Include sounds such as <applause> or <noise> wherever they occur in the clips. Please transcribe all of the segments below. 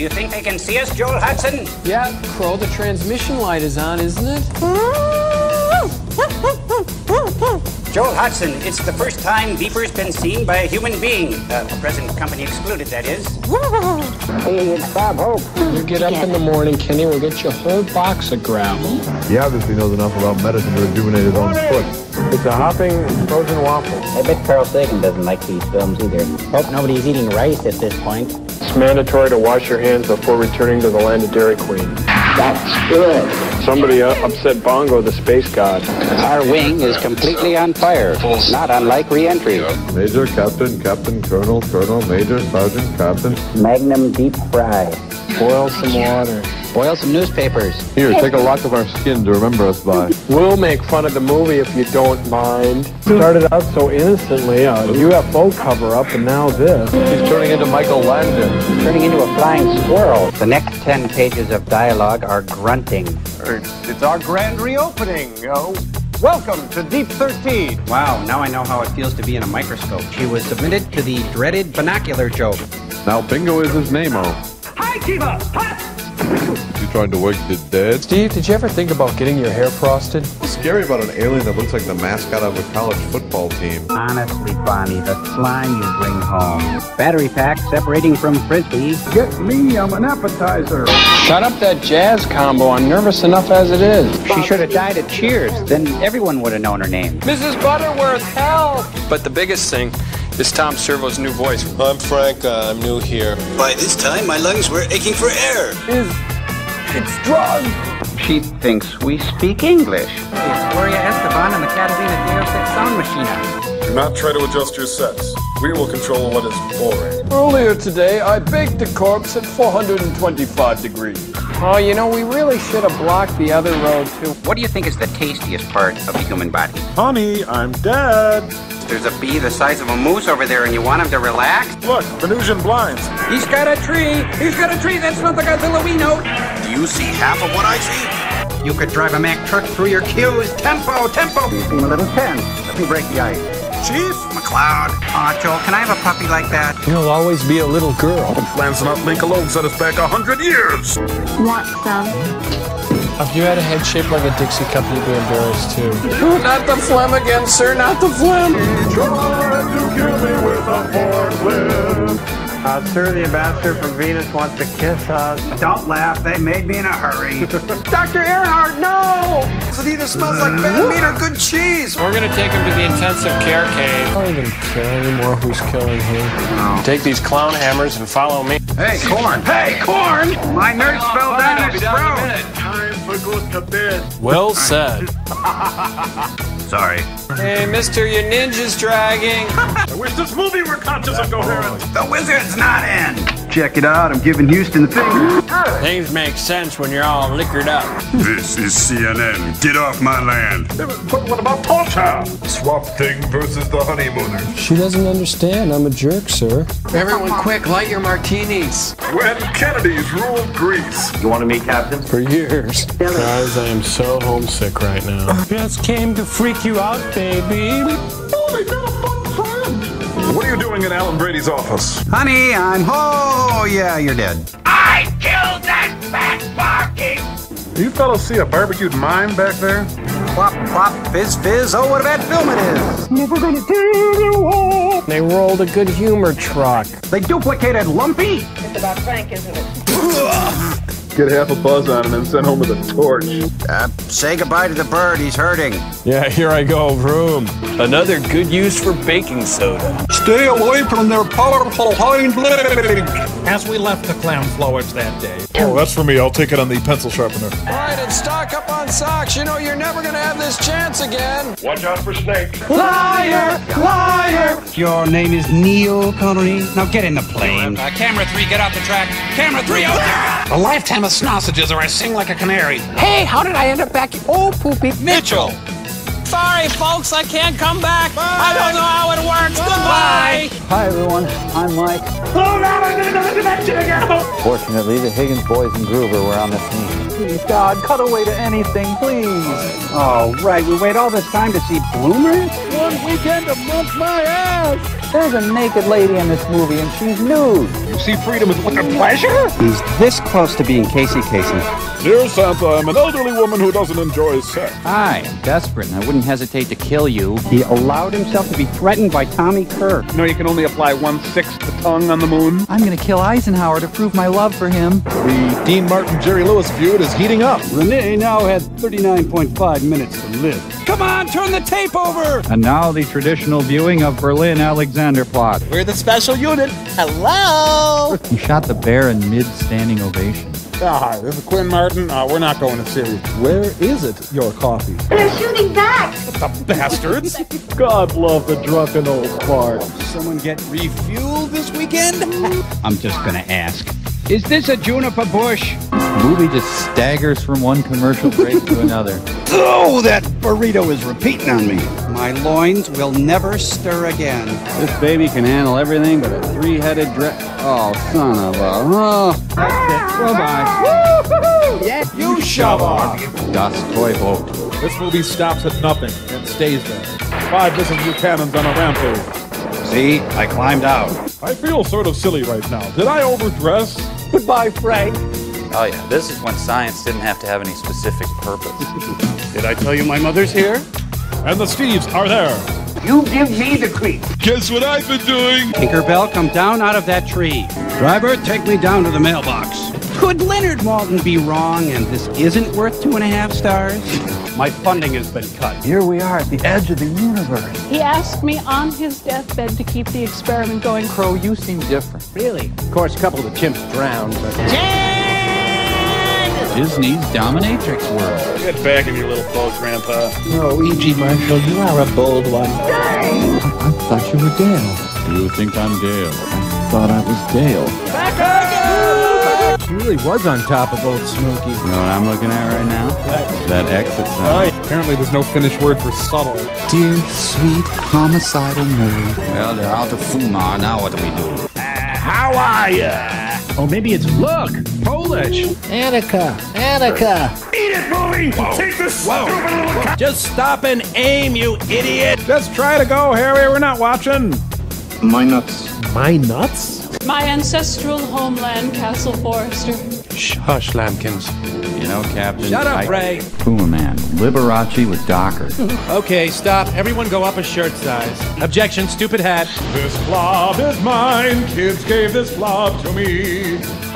Do you think they can see us, Joel Hudson? Yeah, Crow, the transmission light is on, isn't it? <laughs> Joel Hudson, it's the first time Beeper's been seen by a human being. Uh, present company excluded, that is. Hey, it's Bob Hope. You get up in the morning, Kenny, we'll get you a whole box of gravel. He obviously knows enough about medicine to rejuvenate his own foot. It's a hopping frozen waffle. I bet Carl Sagan doesn't like these films either. Hope nobody's eating rice at this point. It's mandatory to wash your hands before returning to the land of Dairy Queen. That's good. Somebody uh, upset Bongo, the space god. Our wing is completely on fire, not unlike reentry. Major, captain, captain, colonel, colonel, major, sergeant, captain. Magnum deep fry. Boil some water. Boil some newspapers. Here, take a lock of our skin to remember us by. We'll make fun of the movie if you don't mind. Started out so innocently, a UFO cover-up, and now this. He's turning into Michael Landon. Turning into a flying squirrel. The next ten pages of dialogue are grunting. It's our grand reopening. Oh, welcome to Deep 13. Wow, now I know how it feels to be in a microscope. She was submitted to the dreaded binocular joke. Now Bingo is his name-o. Hi, Kiva! You trying to work the dead? Steve, did you ever think about getting your hair frosted? What's scary about an alien that looks like the mascot of a college football team? Honestly, Bonnie, the slime you bring home. Battery pack separating from frisbee. Get me, I'm an appetizer. Shut up that jazz combo. I'm nervous enough as it is. She should have died at Cheers. Then everyone would have known her name. Mrs. Butterworth, help! But the biggest thing is Tom Servo's new voice. I'm Frank. Uh, I'm new here. By this time, my lungs were aching for air. She thinks we speak English. It's Gloria Estefan and the Catalina Deus Ex Sound Machina. Do not try to adjust your sets. We will control what is boring. Earlier today, I baked a corpse at 425 degrees. Oh, you know, we really should have blocked the other road, too. What do you think is the tastiest part of the human body? Honey, I'm dead. There's a bee the size of a moose over there, and you want him to relax? Look, Venusian blinds. He's got a tree! He's got a tree! That's not the Godzilla we know! Do you see half of what I see? You could drive a Mack truck through your cues. Tempo, tempo! You seem a little tense. Let me break the ice. Chief McLeod. Aw, Joel, can I have a puppy like that? You'll always be a little girl. Lancelot Link alone set us back a hundred years. Want some? If you had a head shaped like a Dixie cup, you'd be embarrassed, too. <laughs> Not the phlegm again, sir, not the phlegm! Tried to kill me with a forklift. Uh, sir, the ambassador from Venus wants to kiss us. Don't laugh. They made me in a hurry. <laughs> Dr. Earhart, no! it either smells like bad meat or good cheese. We're gonna take him to the intensive care cave. I don't even care anymore who's killing who. Take these clown hammers and follow me. Hey, corn. Hey, corn! My nurse fell down his throat. Time for go to bed. Well said. <laughs> Sorry. Hey, mister, your ninja's dragging. <laughs> I wish this movie were conscious and coherent. The wizard's not in. Check it out. I'm giving Houston the finger. Things make sense when you're all liquored up. This is CNN. Get off my land. But what about torture? Swamp Thing versus the honeymooners. She doesn't understand. I'm a jerk, sir. Everyone, quick, light your martinis. When Kennedys ruled Greece. You want to meet Captain? For years. Guys, I am so homesick right now. Just came to freak you out, baby. What are you doing in Alan Brady's office? Honey, I'm. Oh, yeah, you're dead. I killed that fat barking! Do you fellas see a barbecued mime back there? Plop, plop, fizz, fizz. Oh, what a bad film it is. They rolled a good humor truck. They duplicated Lumpy. Get half a buzz on him and send home with a torch. Uh, say goodbye to the bird. He's hurting. Yeah, <laughs> here I go, room. Another good use for baking soda. Stay away from their powerful hind leg. As we left the clown flowers that day, Oh, that's for me. I'll take it on the pencil sharpener. All right, and stock up on socks. You know you're never gonna have this chance again. Watch out for snakes. Liar! Liar! Your name is Neil Connery. Now get in the plane. uh, camera three, get off the track. Camera three, out there. A lifetime of snossages, or I sing like a canary. Hey, how did I end up back? Oh, poopy. Mitchell. Sorry, folks, I can't come back. I don't know how it works. Goodbye. Hi, everyone. I'm Mike. Oh, no, I'm gonna do that shit again. Fortunately, the Higgins boys and Groover were on the scene. Please, God, cut away to anything, please. Oh, right. We wait all this time to see bloomers? One weekend a month, my ass! There's a naked lady in this movie, and she's nude. You see freedom as with a pleasure? He's this close to being Casey Kasem. Dear Santa, I'm an elderly woman who doesn't enjoy sex. Hi, I'm desperate, and I wouldn't hesitate to kill you. He allowed himself to be threatened by Tommy Kirk. You know you can only apply one-sixth the tongue on the moon? I'm gonna kill Eisenhower to prove my love for him. The Dean Martin Jerry Lewis feud is heating up. Renee now had 39.5 minutes to live. Come on, turn the tape over! And now the traditional viewing of Berlin Alexanderplatz. We're the special unit. Hello! He shot the bear in mid-standing ovation. Yeah, hi, this is Quinn Martin. Uh, we're not going to series. Where is it, your coffee? They're shooting back! The bastards! <laughs> God love the drunken old fart. Someone get Refueled this weekend? I'm just gonna ask. Is this a juniper bush? movie just staggers from one commercial break to <laughs> another. Oh, that burrito is repeating on me. My loins will never stir again. This baby can handle everything but a three-headed dra- Oh, son of a... Oh, that's it. Bye-bye. Yes, You shove off! Das Toy Boat. This movie stops at nothing and stays there. Five missing Buchanans on a rampage. See, I climbed out. I feel sort of silly right now. Did I overdress? Goodbye, Frank. Oh yeah, this is when science didn't have to have any specific purpose. <laughs> Did I tell you my mother's here? And the Steves are there. You give me the creep. Guess what I've been doing? Tinkerbell, come down out of that tree. Driver, take me down to the mailbox. Could Leonard Maltin be wrong and this isn't worth two and a half stars? My funding has been cut. Here we are at the edge of the universe. He asked me on his deathbed to keep the experiment going. Crow, you seem different. Really? Of course, a couple of the chimps drowned, but... Disney's dominatrix world. Get back in your little boat, Grandpa. Oh, E.G. Marshall, you are a bold one. I, I thought you were Dale. You think I'm Dale? I thought I was Dale. She really was on top of old Smokey. You know what I'm looking at right now? That exit sign. Apparently there's no Finnish word for subtle. Dear sweet homicidal Mary. Well, they're out of Fuma. Now what do we do? Uh, how are ya? Oh, maybe it's look, Polish. Annika, Annika. Eat it, movie! Take this stupid little cow! Just stop and aim, you idiot! Just try to go, Harry. We're not watching. My nuts. My nuts? My ancestral homeland, Castle Forrester. Hush, Lambkins. You know, Captain. Shut up, I- Ray. Puma Man. Liberace with Docker. <laughs> Okay, stop. Everyone go up a shirt size. Objection, stupid hat. This blob is mine. Kids gave this blob to me. <laughs>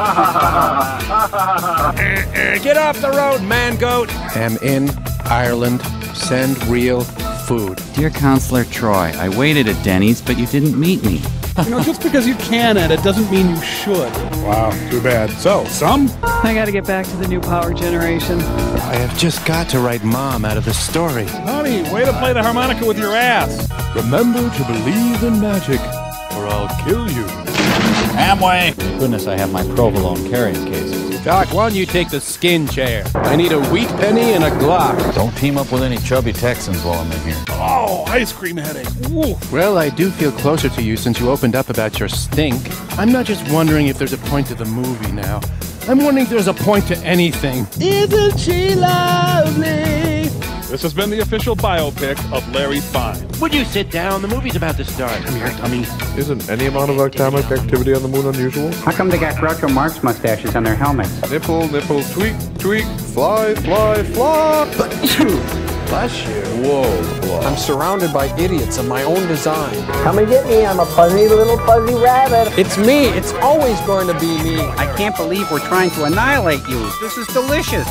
Get off the road, man goat. Am in Ireland. Send real food. Dear Counselor Troi, I waited at Denny's, but you didn't meet me. You know, just because you can at it doesn't mean you should. Wow, too bad. So, some? I gotta get back to the new power generation. I have just got to write mom out of the story. Honey, way to play the harmonica with your ass. Remember to believe in magic, or I'll kill you. Amway. Goodness, I have my provolone carrying cases. Doc, why don't you take the skin chair? I need a wheat penny and a Glock. Don't team up with any chubby Texans while I'm in here. Oh, ice cream headache. Ooh. Well, I do feel closer to you since you opened up about your stink. I'm not just wondering if there's a point to the movie now. I'm wondering if there's a point to anything. Isn't she lovely? This has been the official biopic of Larry Fine. Would you sit down? The movie's about to start. Come here, Tommy. Isn't any amount of atomic activity on the moon unusual? How come they got Groucho Marx mustaches on their helmets? Nipple, nipple, tweak, tweak, fly, fly, fly. Bless you. Whoa, I'm surrounded by idiots of my own design. Come and get me. I'm a fuzzy little fuzzy rabbit. It's me. It's always going to be me. I can't believe we're trying to annihilate you. This is delicious.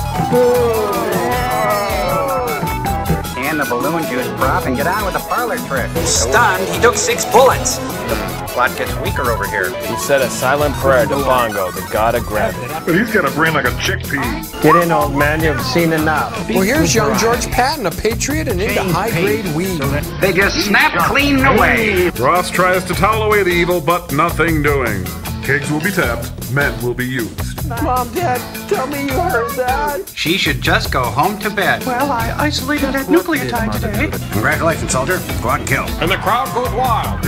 And the balloon juice prop and get on with the parlor trick. Stunned, he took six bullets. The plot gets weaker over here. He said a silent prayer to Bongo, the god of gravity. But he's got a brain like a chickpea. Get in, old man. You've seen enough. Well, here's young George Patton, a patriot and into high-grade weed. They just snap clean away. Ross tries to towel away the evil, but nothing doing. Kegs will be tapped, men will be used. Mom, Dad, tell me you heard that. She should just go home to bed. Well, I isolated that nucleotide today. Congratulations, soldier. Go out and kill. And the crowd goes wild.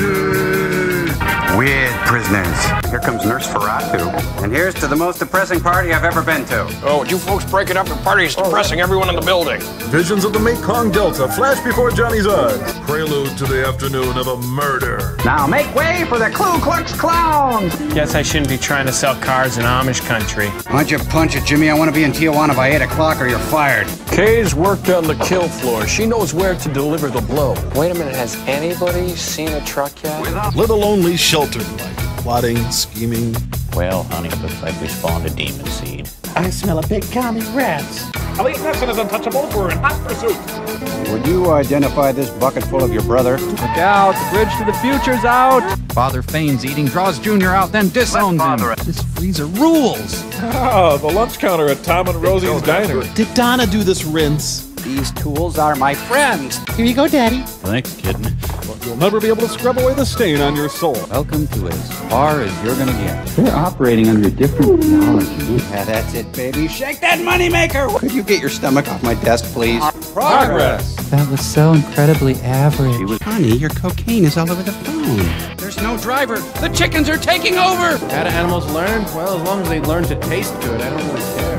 Weird prisoners. Here comes Nurse Ferratu. And here's to the most depressing party I've ever been to. Oh, would you folks breaking up your party is depressing everyone in the building. Visions of the Mekong Delta flash before Johnny's eyes. Prelude to the afternoon of a murder. Now make way for the Ku Klux Clowns! Guess I shouldn't be trying to sell cars in Amish country. Why don't you punch it, Jimmy? I want to be in Tijuana by 8 o'clock or you're fired. Kay's worked on the kill floor. She knows where to deliver the blow. Wait a minute, has anybody seen a truck yet? Little only sheltered life. Plotting, scheming. Well, honey, looks like we spawned a demon seed. I smell a big commie rats. Elliot Nixon is untouchable. We're in hot pursuit. Would you identify this bucket full of your brother? Look out, the bridge to the future's out. Father feigns eating, draws Junior out, then disowns him. This freezer rules. Ah, the lunch counter at Tom and Rosie's Diner. Did Donna do this rinse? These tools are my friends. Here you go, Daddy. Thanks, kitten. You'll never be able to scrub away the stain on your soul. Welcome to as far as you're gonna get. They're operating under different theology. Yeah, that's it, baby. Shake that moneymaker! Could you get your stomach off my desk, please? Progress. That was so incredibly average. Honey, your cocaine is all over the phone. There's no driver. The chickens are taking over. How do animals learn? Well, as long as they learn to taste good, I don't really care.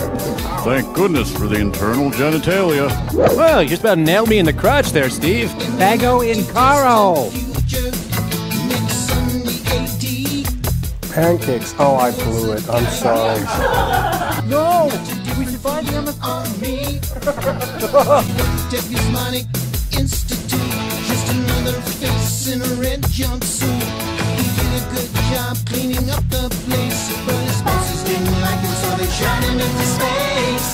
Thank goodness for the internal genitalia. Well, you just about nailed me in the crotch there, Steve. Bago in caro. Pancakes. Oh, I blew it. I'm sorry. <laughs> No! We survived the Amazon. <laughs> Institute, just another face in a red jumpsuit. He did a good job cleaning up the place, they into space.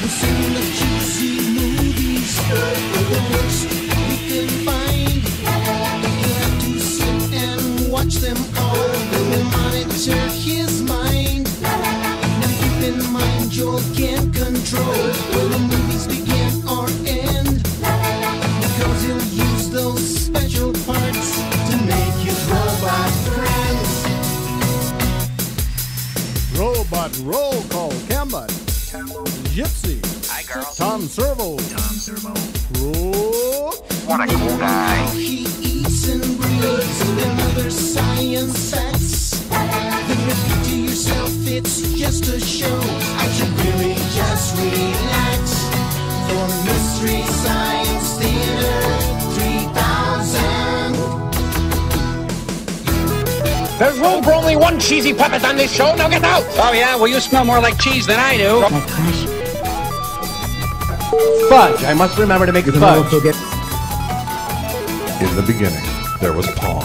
We've seen the cheesy movies, the worst we could find. You have to sit and watch them all, we monitor his mind. Now keep in mind, Joel can't control when the movies Tom Servo. Tom Servo. Pro. What a cool guy. He eats and breathes and other science facts. Then repeat to yourself, it's just a show. I should really just relax. For Mystery Science Theater 3000. There's room for only one cheesy puppet on this show. Now get out! Oh, yeah? Well, you smell more like cheese than I do. Oh, Fudge. I must remember to make a fudge. In the beginning, there was Paul.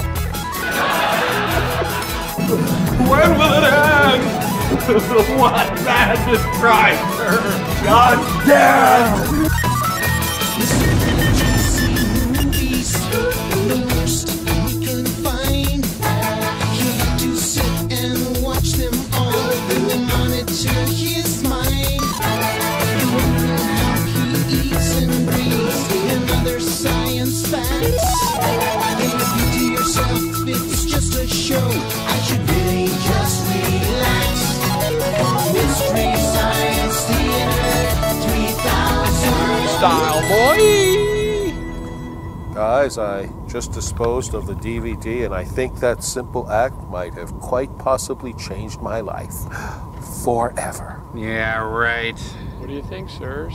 When will it end? <laughs> what madness Christ? God damn! movies, the worst we can find. You Guys, I just disposed of the DVD, and I think that simple act might have quite possibly changed my life. <gasps> Forever. Yeah, right. What do you think, sirs?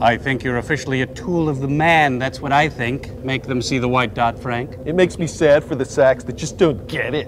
I think you're officially a tool of the man. That's what I think. Make them see the white dot, Frank. It makes me sad for the sacks that just don't get it.